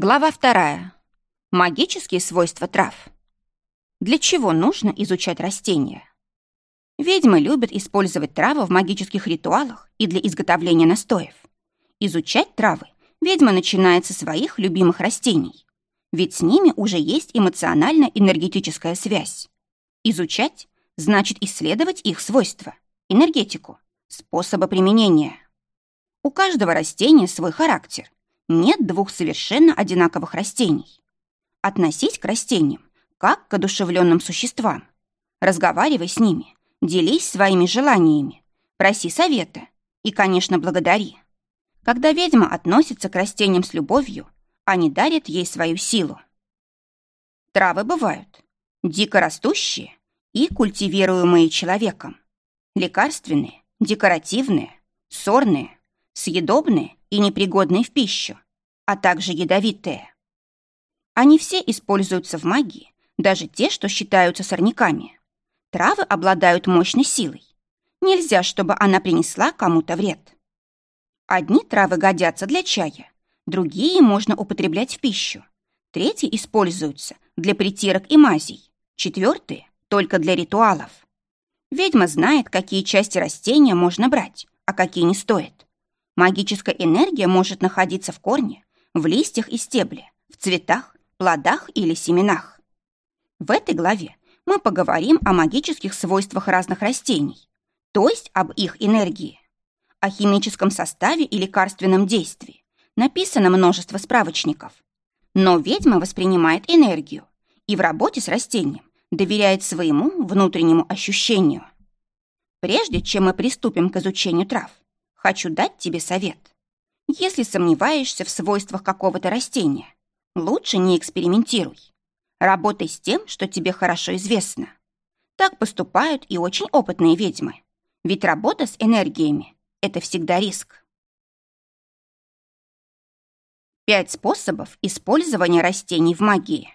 Глава вторая. Магические свойства трав. Для чего нужно изучать растения? Ведьмы любят использовать травы в магических ритуалах и для изготовления настоев. Изучать травы ведьма начинает со своих любимых растений, ведь с ними уже есть эмоционально-энергетическая связь. Изучать значит исследовать их свойства, энергетику, способы применения. У каждого растения свой характер, нет двух совершенно одинаковых растений. Относись к растениям как к одушевленным существам. Разговаривай с ними, делись своими желаниями, проси совета и, конечно, благодари. Когда ведьма относится к растениям с любовью, они дарят ей свою силу. Травы бывают дикорастущие и культивируемые человеком, лекарственные, декоративные, сорные, съедобные и непригодные в пищу, а также ядовитые. Они все используются в магии, даже те, что считаются сорняками. Травы обладают мощной силой. Нельзя, чтобы она принесла кому-то вред. Одни травы годятся для чая, другие можно употреблять в пищу. Третьи используются для притирок и мазей, четвертые — только для ритуалов. Ведьма знает, какие части растения можно брать, а какие не стоит. Магическая энергия может находиться в корне, в листьях и стебле, в цветах, плодах или семенах. В этой главе мы поговорим о магических свойствах разных растений, то есть об их энергии. О химическом составе и лекарственном действии написано множество справочников. Но ведьма воспринимает энергию и в работе с растением доверяет своему внутреннему ощущению. Прежде чем мы приступим к изучению трав, Хочу дать тебе совет. Если сомневаешься в свойствах какого-то растения, лучше не экспериментируй. Работай с тем, что тебе хорошо известно. Так поступают и очень опытные ведьмы. Ведь работа с энергиями – это всегда риск. Пять способов использования растений в магии.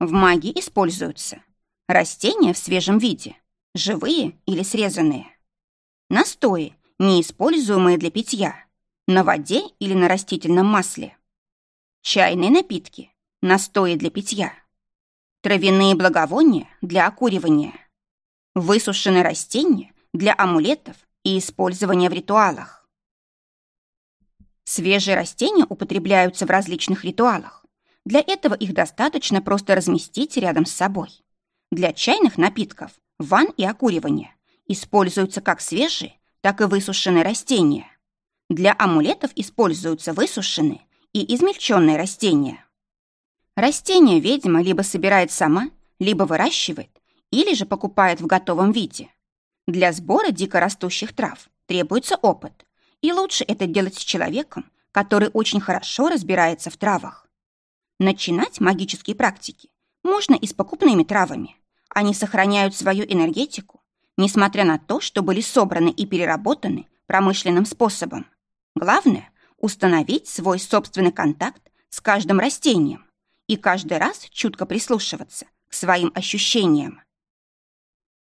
В магии используются растения в свежем виде, живые или срезанные, настои неиспользуемые для питья, на воде или на растительном масле. Чайные напитки, настои для питья. Травяные благовония для окуривания. Высушенные растения для амулетов и использования в ритуалах. Свежие растения употребляются в различных ритуалах. Для этого их достаточно просто разместить рядом с собой. Для чайных напитков, ванн и окуривания используются как свежие, так и высушенные растения. Для амулетов используются высушенные и измельченные растения. Растения ведьма либо собирает сама, либо выращивает, или же покупает в готовом виде. Для сбора дикорастущих трав требуется опыт, и лучше это делать с человеком, который очень хорошо разбирается в травах. Начинать магические практики можно и с покупными травами. Они сохраняют свою энергетику несмотря на то, что были собраны и переработаны промышленным способом. Главное – установить свой собственный контакт с каждым растением и каждый раз чутко прислушиваться к своим ощущениям.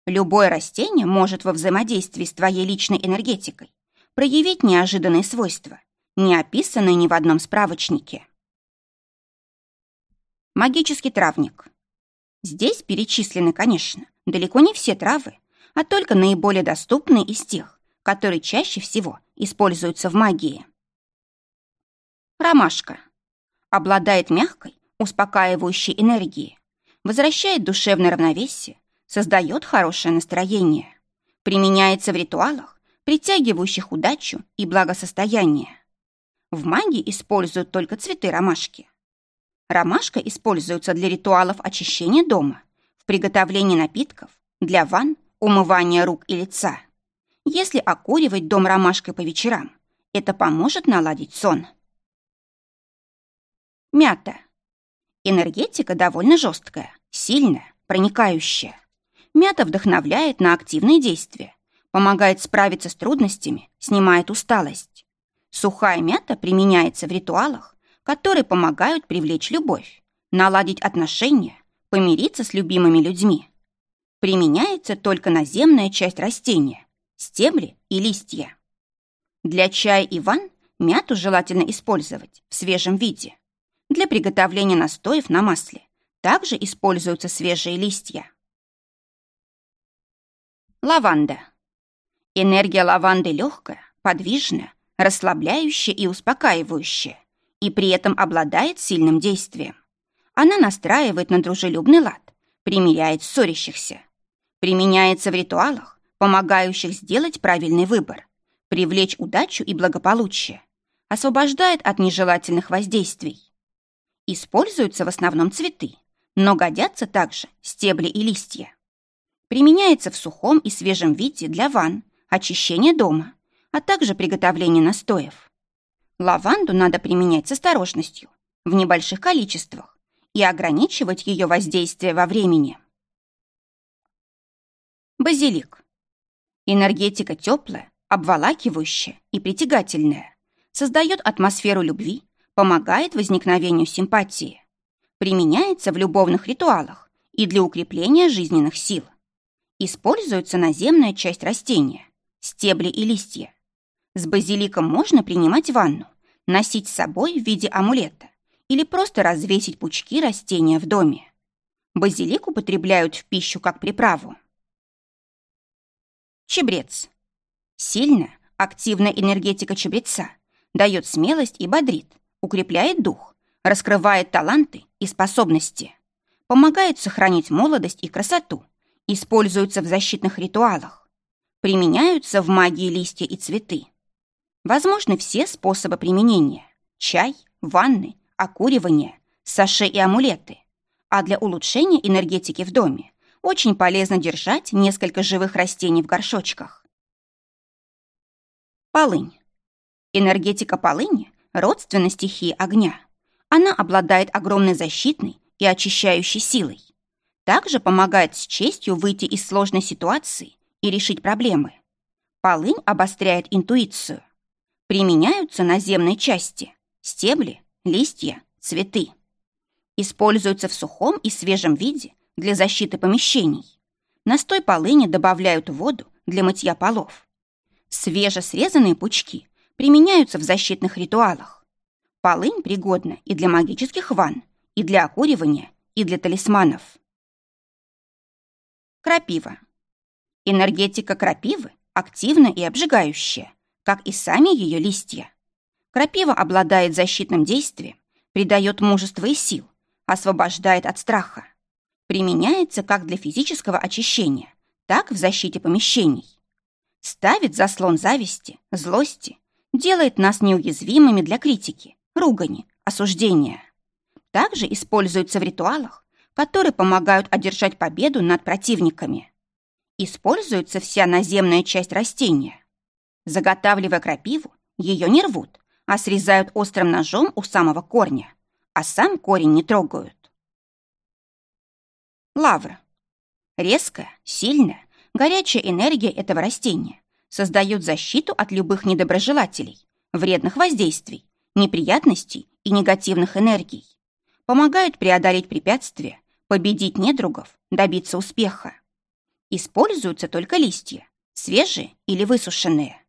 Любое растение может во взаимодействии с твоей личной энергетикой проявить неожиданные свойства, не описанные ни в одном справочнике. Магический травник. Здесь перечислены, конечно, далеко не все травы, а только наиболее доступные из тех, которые чаще всего используются в магии. Ромашка. Обладает мягкой, успокаивающей энергией, возвращает душевное равновесие, создает хорошее настроение, применяется в ритуалах, притягивающих удачу и благосостояние. В магии используют только цветы ромашки. Ромашка используется для ритуалов очищения дома, в приготовлении напитков, для ванн, умывание рук и лица. Если окуривать дом ромашкой по вечерам, это поможет наладить сон. Мята. Энергетика довольно жесткая, сильная, проникающая. Мята вдохновляет на активные действия, помогает справиться с трудностями, снимает усталость. Сухая мята применяется в ритуалах, которые помогают привлечь любовь, наладить отношения, помириться с любимыми людьми. Применяется только наземная часть растения, стебли и листья. Для чая и ванн мяту желательно использовать в свежем виде. Для приготовления настоев на масле также используются свежие листья. Лаванда. Энергия лаванды легкая, подвижная, расслабляющая и успокаивающая, и при этом обладает сильным действием. Она настраивает на дружелюбный лад, примиряет ссорящихся. Применяется в ритуалах, помогающих сделать правильный выбор, привлечь удачу и благополучие, освобождает от нежелательных воздействий. Используются в основном цветы, но годятся также стебли и листья. Применяется в сухом и свежем виде для ванн, очищения дома, а также приготовления настоев. Лаванду надо применять с осторожностью, в небольших количествах, и ограничивать ее воздействие во времени. Базилик. Энергетика теплая, обволакивающая и притягательная, создает атмосферу любви, помогает возникновению симпатии. Применяется в любовных ритуалах и для укрепления жизненных сил. Используется наземная часть растения, стебли и листья. С базиликом можно принимать ванну, носить с собой в виде амулета или просто развесить пучки растения в доме. Базилик употребляют в пищу как приправу. Чебрец. Сильная, активная энергетика чебреца дает смелость и бодрит, укрепляет дух, раскрывает таланты и способности, помогает сохранить молодость и красоту, используются в защитных ритуалах, применяются в магии листья и цветы. Возможны все способы применения – чай, ванны, окуривание, саше и амулеты. А для улучшения энергетики в доме очень полезно держать несколько живых растений в горшочках. Полынь. Энергетика полыни родственна стихии огня. Она обладает огромной защитной и очищающей силой. Также помогает с честью выйти из сложной ситуации и решить проблемы. Полынь обостряет интуицию. Применяются наземные части – стебли, листья, цветы. Используются в сухом и свежем виде для защиты помещений. Настой полыни добавляют в воду для мытья полов. Свежесрезанные пучки применяются в защитных ритуалах. Полынь пригодна и для магических ванн, и для окуривания, и для талисманов. Крапива. Энергетика крапивы активна и обжигающая, как и сами ее листья. Крапива обладает защитным действием, придает мужество и сил, освобождает от страха. Применяется как для физического очищения, так в защите помещений. Ставит заслон зависти, злости, делает нас неуязвимыми для критики, ругани, осуждения. Также используется в ритуалах, которые помогают одержать победу над противниками. Используется вся наземная часть растения. Заготавливая крапиву, ее не рвут, а срезают острым ножом у самого корня, а сам корень не трогают. Лавра. Резкая, сильная, горячая энергия этого растения создает защиту от любых недоброжелателей, вредных воздействий, неприятностей и негативных энергий. Помогают преодолеть препятствия, победить недругов, добиться успеха. Используются только листья, свежие или высушенные.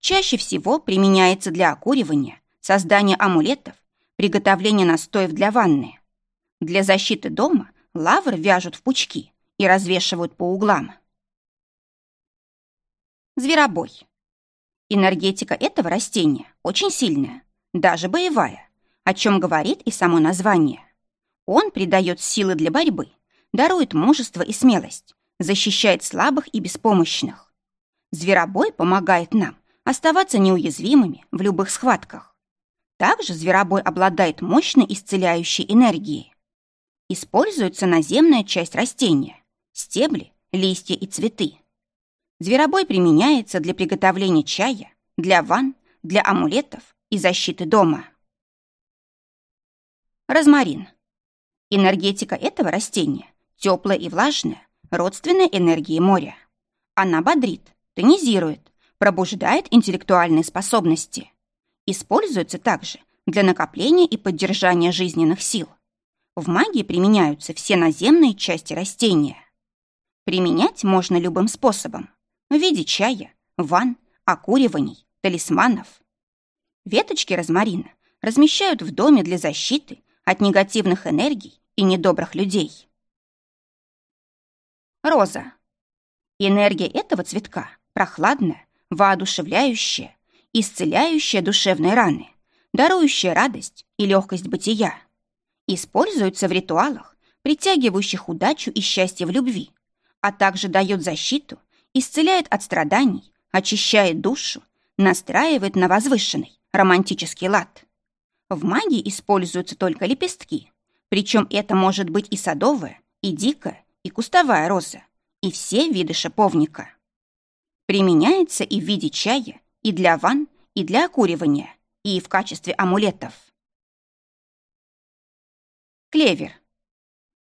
Чаще всего применяется для окуривания, создания амулетов, приготовления настоев для ванны. Для защиты дома лавр вяжут в пучки и развешивают по углам. Зверобой. Энергетика этого растения очень сильная, даже боевая, о чем говорит и само название. Он придает силы для борьбы, дарует мужество и смелость, защищает слабых и беспомощных. Зверобой помогает нам оставаться неуязвимыми в любых схватках. Также зверобой обладает мощной исцеляющей энергией. Используется наземная часть растения – стебли, листья и цветы. Зверобой применяется для приготовления чая, для ванн, для амулетов и защиты дома. Розмарин. Энергетика этого растения теплая и влажная, родственная энергии моря. Она бодрит, тонизирует, пробуждает интеллектуальные способности. Используется также для накопления и поддержания жизненных сил. В магии применяются все наземные части растения. Применять можно любым способом. В виде чая, ванн, окуриваний, талисманов. Веточки розмарина размещают в доме для защиты от негативных энергий и недобрых людей. Роза. Энергия этого цветка прохладная, воодушевляющая, исцеляющая душевные раны, дарующая радость и легкость бытия. Используется в ритуалах, притягивающих удачу и счастье в любви, а также дает защиту, исцеляет от страданий, очищает душу, настраивает на возвышенный романтический лад. В магии используются только лепестки, причем это может быть и садовая, и дикая, и кустовая роза, и все виды шиповника. Применяется и в виде чая, и для ванн, и для окуривания, и в качестве амулетов. Клевер.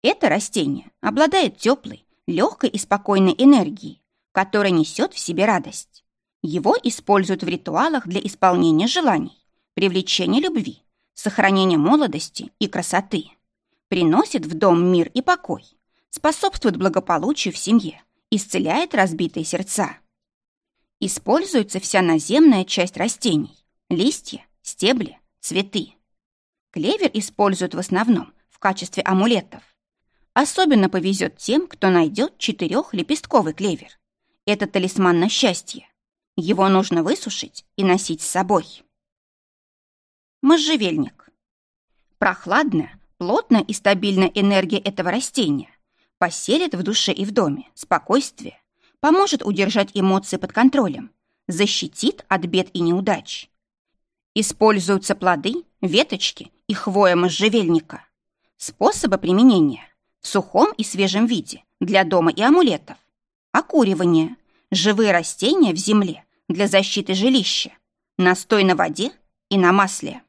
Это растение обладает теплой, легкой и спокойной энергией, которая несет в себе радость. Его используют в ритуалах для исполнения желаний, привлечения любви, сохранения молодости и красоты. Приносит в дом мир и покой, способствует благополучию в семье, исцеляет разбитые сердца. Используется вся наземная часть растений – листья, стебли, цветы. Клевер используют в основном в качестве амулетов. Особенно повезет тем, кто найдет четырехлепестковый клевер. Это талисман на счастье. Его нужно высушить и носить с собой. Можжевельник. Прохладная, плотная и стабильная энергия этого растения поселит в душе и в доме спокойствие, поможет удержать эмоции под контролем, защитит от бед и неудач. Используются плоды, веточки и хвоя можжевельника. Способы применения в сухом и свежем виде для дома и амулетов. Окуривание. Живые растения в земле для защиты жилища. Настой на воде и на масле.